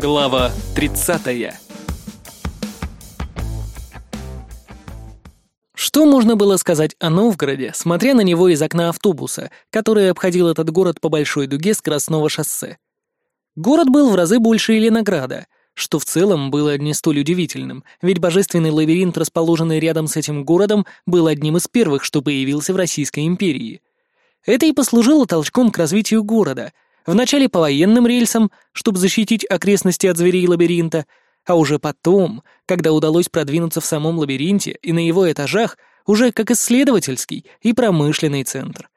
Глава 30 Что можно было сказать о Новгороде, смотря на него из окна автобуса, который обходил этот город по большой дуге с Красного шоссе? Город был в разы больше Ленограда, что в целом было не столь удивительным, ведь божественный лабиринт, расположенный рядом с этим городом, был одним из первых, что появился в Российской империи. Это и послужило толчком к развитию города, вначале по военным рельсам, чтобы защитить окрестности от зверей лабиринта, а уже потом, когда удалось продвинуться в самом лабиринте и на его этажах, уже как исследовательский и промышленный центр.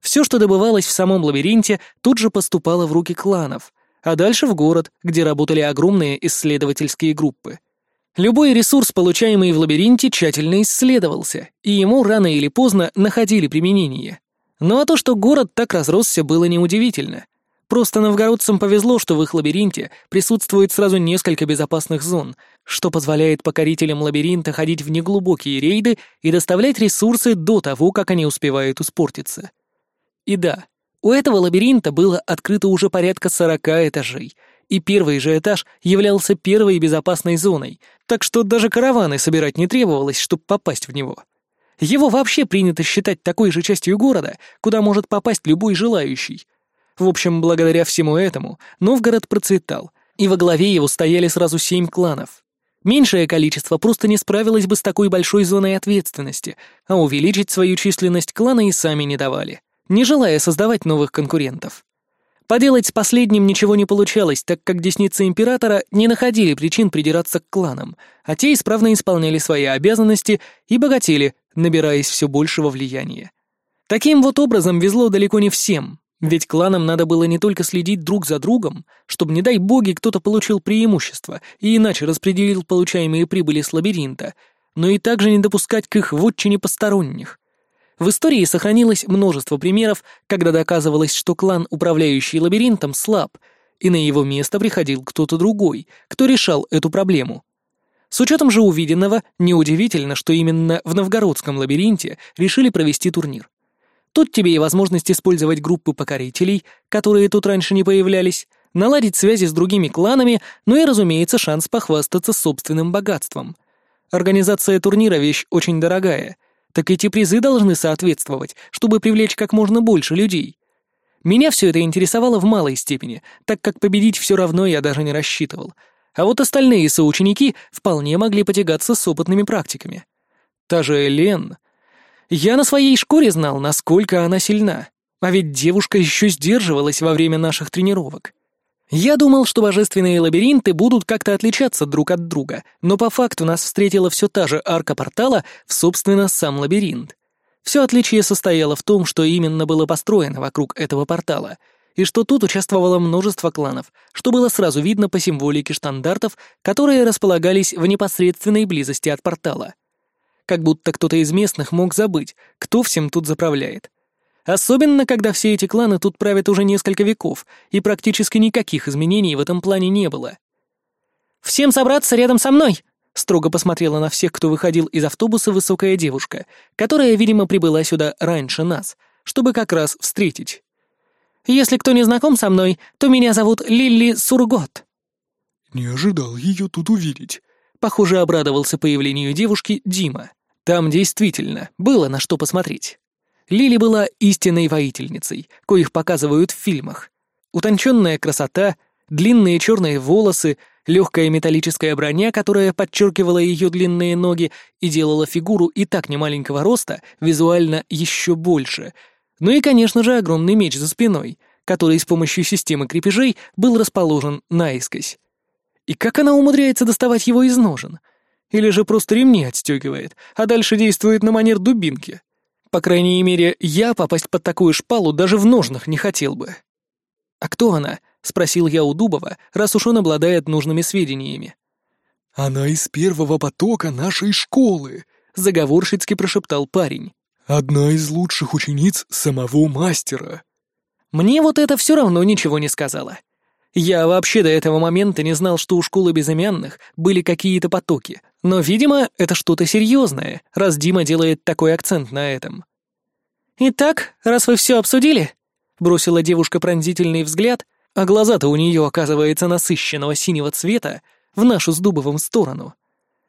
Все, что добывалось в самом лабиринте, тут же поступало в руки кланов, а дальше в город, где работали огромные исследовательские группы. Любой ресурс, получаемый в лабиринте, тщательно исследовался, и ему рано или поздно находили применение. Ну а то, что город так разросся, было неудивительно. Просто новгородцам повезло, что в их лабиринте присутствует сразу несколько безопасных зон, что позволяет покорителям лабиринта ходить в неглубокие рейды и доставлять ресурсы до того, как они успевают испортиться. И да, у этого лабиринта было открыто уже порядка сорока этажей, и первый же этаж являлся первой безопасной зоной, так что даже караваны собирать не требовалось, чтобы попасть в него. Его вообще принято считать такой же частью города, куда может попасть любой желающий — в общем, благодаря всему этому Новгород процветал, и во главе его стояли сразу семь кланов. Меньшее количество просто не справилось бы с такой большой зоной ответственности, а увеличить свою численность кланы и сами не давали, не желая создавать новых конкурентов. Поделать с последним ничего не получалось, так как десницы императора не находили причин придираться к кланам, а те исправно исполняли свои обязанности и богатели, набираясь все большего влияния. Таким вот образом везло далеко не всем, ведь кланам надо было не только следить друг за другом, чтобы, не дай боги, кто-то получил преимущество и иначе распределил получаемые прибыли с лабиринта, но и также не допускать к их вотчине посторонних. В истории сохранилось множество примеров, когда доказывалось, что клан, управляющий лабиринтом, слаб, и на его место приходил кто-то другой, кто решал эту проблему. С учетом же увиденного, неудивительно, что именно в новгородском лабиринте решили провести турнир. Тут тебе и возможность использовать группы покорителей, которые тут раньше не появлялись, наладить связи с другими кланами, ну и, разумеется, шанс похвастаться собственным богатством. Организация турнира — вещь очень дорогая, так эти призы должны соответствовать, чтобы привлечь как можно больше людей. Меня все это интересовало в малой степени, так как победить все равно я даже не рассчитывал. А вот остальные соученики вполне могли потягаться с опытными практиками. Та же Элен я на своей шкуре знал, насколько она сильна. А ведь девушка еще сдерживалась во время наших тренировок. Я думал, что божественные лабиринты будут как-то отличаться друг от друга, но по факту нас встретила все та же арка портала в, собственно, сам лабиринт. Все отличие состояло в том, что именно было построено вокруг этого портала, и что тут участвовало множество кланов, что было сразу видно по символике штандартов, которые располагались в непосредственной близости от портала — как будто кто-то из местных мог забыть, кто всем тут заправляет. Особенно, когда все эти кланы тут правят уже несколько веков, и практически никаких изменений в этом плане не было. «Всем собраться рядом со мной!» Строго посмотрела на всех, кто выходил из автобуса высокая девушка, которая, видимо, прибыла сюда раньше нас, чтобы как раз встретить. «Если кто не знаком со мной, то меня зовут Лилли Сургот». «Не ожидал ее тут увидеть», — похоже, обрадовался появлению девушки Дима. Там действительно было на что посмотреть. Лили была истинной воительницей, коих показывают в фильмах. Утонченная красота, длинные черные волосы, легкая металлическая броня, которая подчеркивала ее длинные ноги и делала фигуру и так немаленького роста визуально еще больше. Ну и, конечно же, огромный меч за спиной, который с помощью системы крепежей был расположен наискось. И как она умудряется доставать его из ножен? Или же просто ремни отстегивает, а дальше действует на манер дубинки. По крайней мере, я попасть под такую шпалу даже в ножнах не хотел бы. «А кто она?» — спросил я у Дубова, раз уж он обладает нужными сведениями. «Она из первого потока нашей школы», — заговорщицки прошептал парень. «Одна из лучших учениц самого мастера». Мне вот это все равно ничего не сказала. Я вообще до этого момента не знал, что у школы безымянных были какие-то потоки, но, видимо, это что-то серьезное, раз Дима делает такой акцент на этом. «Итак, раз вы все обсудили», — бросила девушка пронзительный взгляд, а глаза-то у нее, оказывается, насыщенного синего цвета в нашу с Дубовым сторону,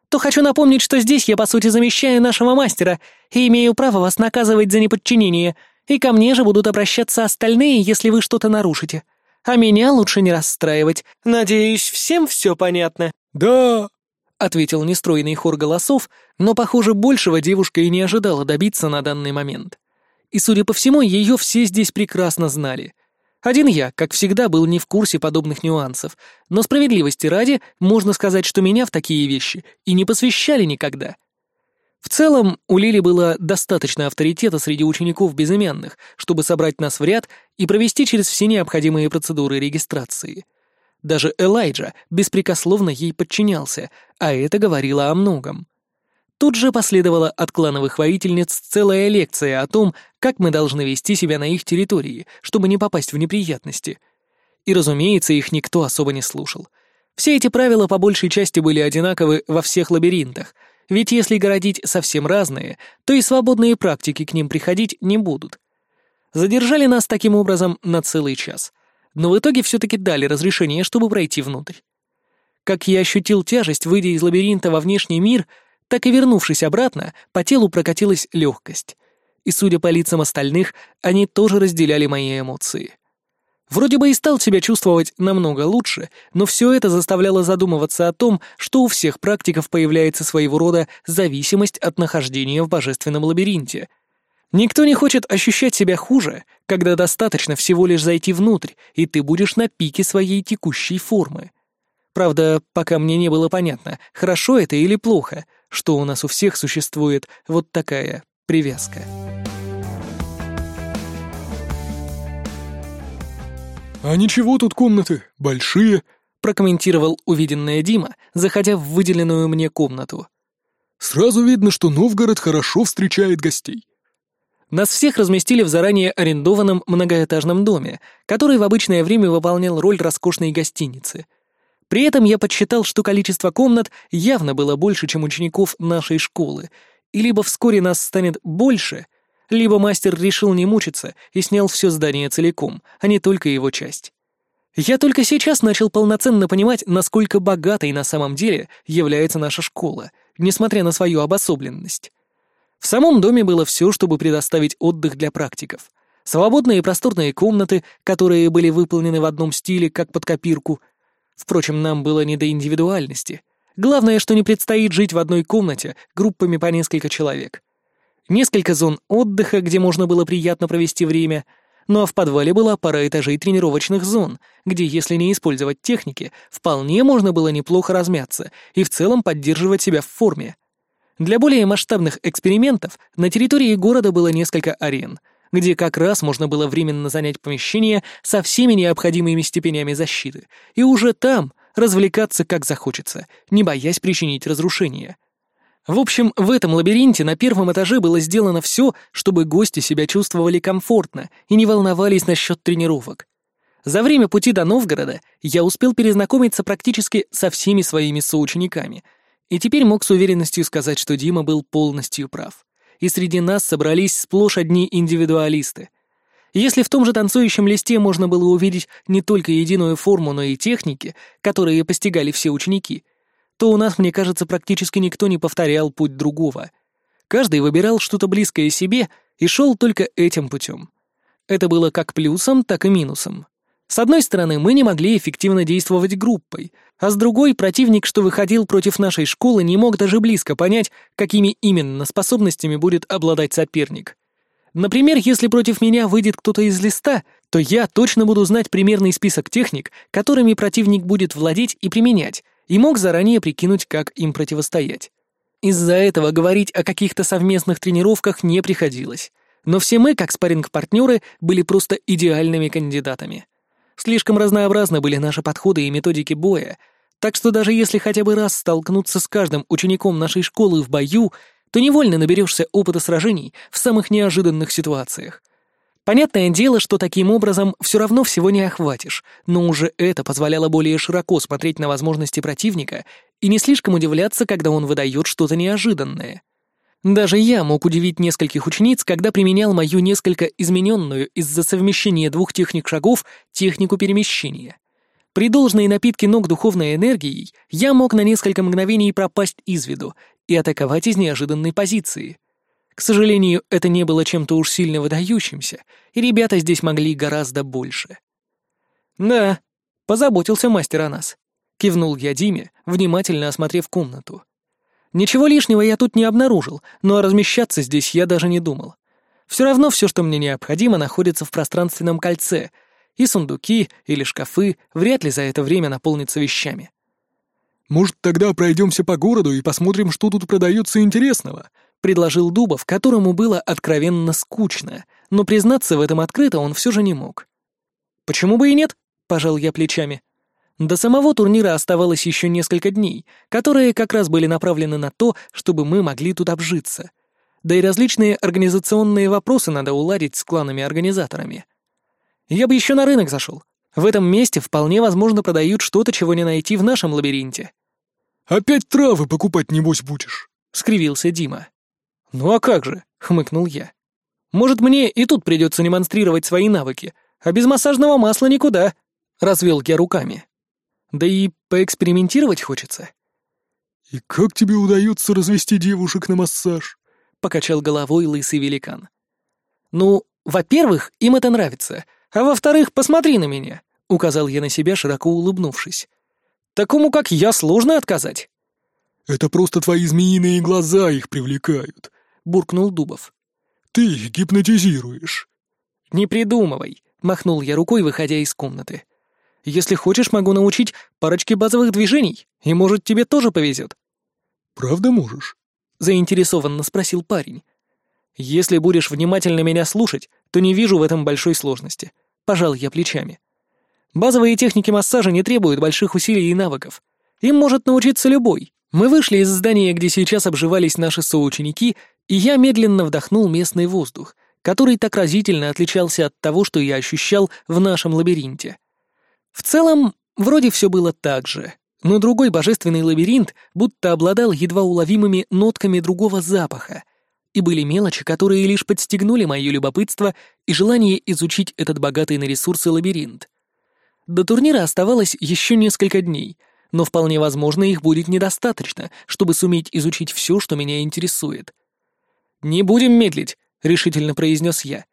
то хочу напомнить, что здесь я, по сути, замещаю нашего мастера и имею право вас наказывать за неподчинение, и ко мне же будут обращаться остальные, если вы что-то нарушите. А меня лучше не расстраивать. Надеюсь, всем все понятно?» «Да!» — ответил нестройный хор голосов, но, похоже, большего девушка и не ожидала добиться на данный момент. И, судя по всему, ее все здесь прекрасно знали. Один я, как всегда, был не в курсе подобных нюансов, но справедливости ради, можно сказать, что меня в такие вещи и не посвящали никогда. В целом, у Лили было достаточно авторитета среди учеников безымянных, чтобы собрать нас в ряд и провести через все необходимые процедуры регистрации. Даже Элайджа беспрекословно ей подчинялся, а это говорило о многом. Тут же последовала от клановых воительниц целая лекция о том, как мы должны вести себя на их территории, чтобы не попасть в неприятности. И, разумеется, их никто особо не слушал. Все эти правила по большей части были одинаковы во всех лабиринтах, ведь если городить совсем разные, то и свободные практики к ним приходить не будут. Задержали нас таким образом на целый час, но в итоге все-таки дали разрешение, чтобы пройти внутрь. Как я ощутил тяжесть, выйдя из лабиринта во внешний мир — так и вернувшись обратно, по телу прокатилась легкость. И, судя по лицам остальных, они тоже разделяли мои эмоции. Вроде бы и стал себя чувствовать намного лучше, но все это заставляло задумываться о том, что у всех практиков появляется своего рода зависимость от нахождения в божественном лабиринте. Никто не хочет ощущать себя хуже, когда достаточно всего лишь зайти внутрь, и ты будешь на пике своей текущей формы. Правда, пока мне не было понятно, хорошо это или плохо — что у нас у всех существует вот такая привязка. «А ничего тут комнаты, большие», — прокомментировал увиденное Дима, заходя в выделенную мне комнату. «Сразу видно, что Новгород хорошо встречает гостей». Нас всех разместили в заранее арендованном многоэтажном доме, который в обычное время выполнял роль роскошной гостиницы — при этом я подсчитал, что количество комнат явно было больше, чем учеников нашей школы, и либо вскоре нас станет больше, либо мастер решил не мучиться и снял все здание целиком, а не только его часть. Я только сейчас начал полноценно понимать, насколько богатой на самом деле является наша школа, несмотря на свою обособленность. В самом доме было все, чтобы предоставить отдых для практиков. Свободные просторные комнаты, которые были выполнены в одном стиле, как под копирку, Впрочем, нам было не до индивидуальности. Главное, что не предстоит жить в одной комнате группами по несколько человек. Несколько зон отдыха, где можно было приятно провести время, ну а в подвале была пара этажей тренировочных зон, где, если не использовать техники, вполне можно было неплохо размяться и в целом поддерживать себя в форме. Для более масштабных экспериментов на территории города было несколько арен, где как раз можно было временно занять помещение со всеми необходимыми степенями защиты, и уже там развлекаться как захочется, не боясь причинить разрушение. В общем, в этом лабиринте на первом этаже было сделано все, чтобы гости себя чувствовали комфортно и не волновались насчет тренировок. За время пути до Новгорода я успел перезнакомиться практически со всеми своими соучениками, и теперь мог с уверенностью сказать, что Дима был полностью прав и среди нас собрались сплошь одни индивидуалисты. Если в том же танцующем листе можно было увидеть не только единую форму, но и техники, которые постигали все ученики, то у нас, мне кажется, практически никто не повторял путь другого. Каждый выбирал что-то близкое себе и шел только этим путем. Это было как плюсом, так и минусом. С одной стороны, мы не могли эффективно действовать группой, а с другой, противник, что выходил против нашей школы, не мог даже близко понять, какими именно способностями будет обладать соперник. Например, если против меня выйдет кто-то из листа, то я точно буду знать примерный список техник, которыми противник будет владеть и применять, и мог заранее прикинуть, как им противостоять. Из-за этого говорить о каких-то совместных тренировках не приходилось. Но все мы, как спарринг-партнеры, были просто идеальными кандидатами. Слишком разнообразны были наши подходы и методики боя, так что даже если хотя бы раз столкнуться с каждым учеником нашей школы в бою, то невольно наберешься опыта сражений в самых неожиданных ситуациях. Понятное дело, что таким образом все равно всего не охватишь, но уже это позволяло более широко смотреть на возможности противника и не слишком удивляться, когда он выдает что-то неожиданное. Даже я мог удивить нескольких учениц, когда применял мою несколько измененную из-за совмещения двух техник шагов технику перемещения. При должной напитке ног духовной энергией я мог на несколько мгновений пропасть из виду и атаковать из неожиданной позиции. К сожалению, это не было чем-то уж сильно выдающимся, и ребята здесь могли гораздо больше. «Да, позаботился мастер о нас», — кивнул я Диме, внимательно осмотрев комнату. Ничего лишнего я тут не обнаружил, но размещаться здесь я даже не думал. Все равно все, что мне необходимо, находится в пространственном кольце, и сундуки или шкафы вряд ли за это время наполнятся вещами. «Может, тогда пройдемся по городу и посмотрим, что тут продается интересного?» — предложил Дубов, которому было откровенно скучно, но признаться в этом открыто он все же не мог. «Почему бы и нет?» — пожал я плечами. До самого турнира оставалось еще несколько дней, которые как раз были направлены на то, чтобы мы могли тут обжиться. Да и различные организационные вопросы надо уладить с кланами-организаторами. Я бы еще на рынок зашел. В этом месте вполне возможно продают что-то, чего не найти в нашем лабиринте. «Опять травы покупать, небось, будешь?» — скривился Дима. «Ну а как же?» — хмыкнул я. «Может, мне и тут придется демонстрировать свои навыки, а без массажного масла никуда», — развел я руками. Да и поэкспериментировать хочется. «И как тебе удается развести девушек на массаж?» — покачал головой лысый великан. «Ну, во-первых, им это нравится, а во-вторых, посмотри на меня», — указал я на себя, широко улыбнувшись. «Такому, как я, сложно отказать». «Это просто твои змеиные глаза их привлекают», — буркнул Дубов. «Ты их гипнотизируешь». «Не придумывай», — махнул я рукой, выходя из комнаты. Если хочешь, могу научить парочке базовых движений, и, может, тебе тоже повезет». «Правда можешь?» — заинтересованно спросил парень. «Если будешь внимательно меня слушать, то не вижу в этом большой сложности», — пожал я плечами. «Базовые техники массажа не требуют больших усилий и навыков. Им может научиться любой. Мы вышли из здания, где сейчас обживались наши соученики, и я медленно вдохнул местный воздух, который так разительно отличался от того, что я ощущал в нашем лабиринте. В целом, вроде все было так же, но другой божественный лабиринт будто обладал едва уловимыми нотками другого запаха, и были мелочи, которые лишь подстегнули мое любопытство и желание изучить этот богатый на ресурсы лабиринт. До турнира оставалось еще несколько дней, но вполне возможно их будет недостаточно, чтобы суметь изучить все, что меня интересует. «Не будем медлить», — решительно произнес я.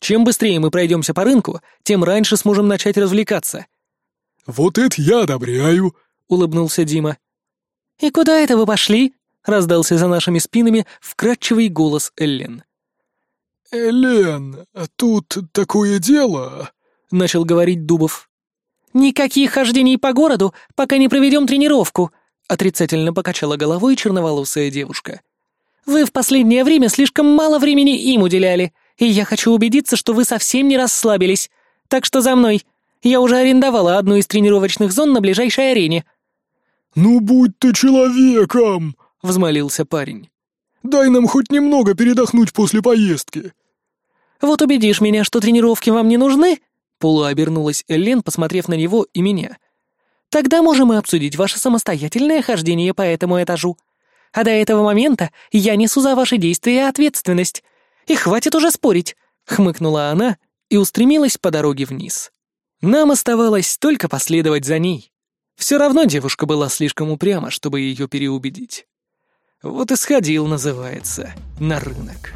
«Чем быстрее мы пройдемся по рынку, тем раньше сможем начать развлекаться». «Вот это я одобряю», — улыбнулся Дима. «И куда это вы пошли?» — раздался за нашими спинами вкрадчивый голос Эллен. «Элен, тут такое дело», — начал говорить Дубов. «Никаких хождений по городу, пока не проведем тренировку», — отрицательно покачала головой черноволосая девушка. «Вы в последнее время слишком мало времени им уделяли, и я хочу убедиться, что вы совсем не расслабились. Так что за мной. Я уже арендовала одну из тренировочных зон на ближайшей арене». «Ну будь ты человеком!» — взмолился парень. «Дай нам хоть немного передохнуть после поездки». «Вот убедишь меня, что тренировки вам не нужны?» Полуобернулась Эллен, посмотрев на него и меня. «Тогда можем и обсудить ваше самостоятельное хождение по этому этажу. А до этого момента я несу за ваши действия ответственность. И хватит уже спорить!» — хмыкнула она и устремилась по дороге вниз. Нам оставалось только последовать за ней. Все равно девушка была слишком упряма, чтобы ее переубедить. Вот и сходил, называется, на рынок.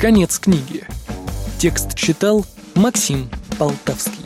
Конец книги. Текст читал Максим Полтавский.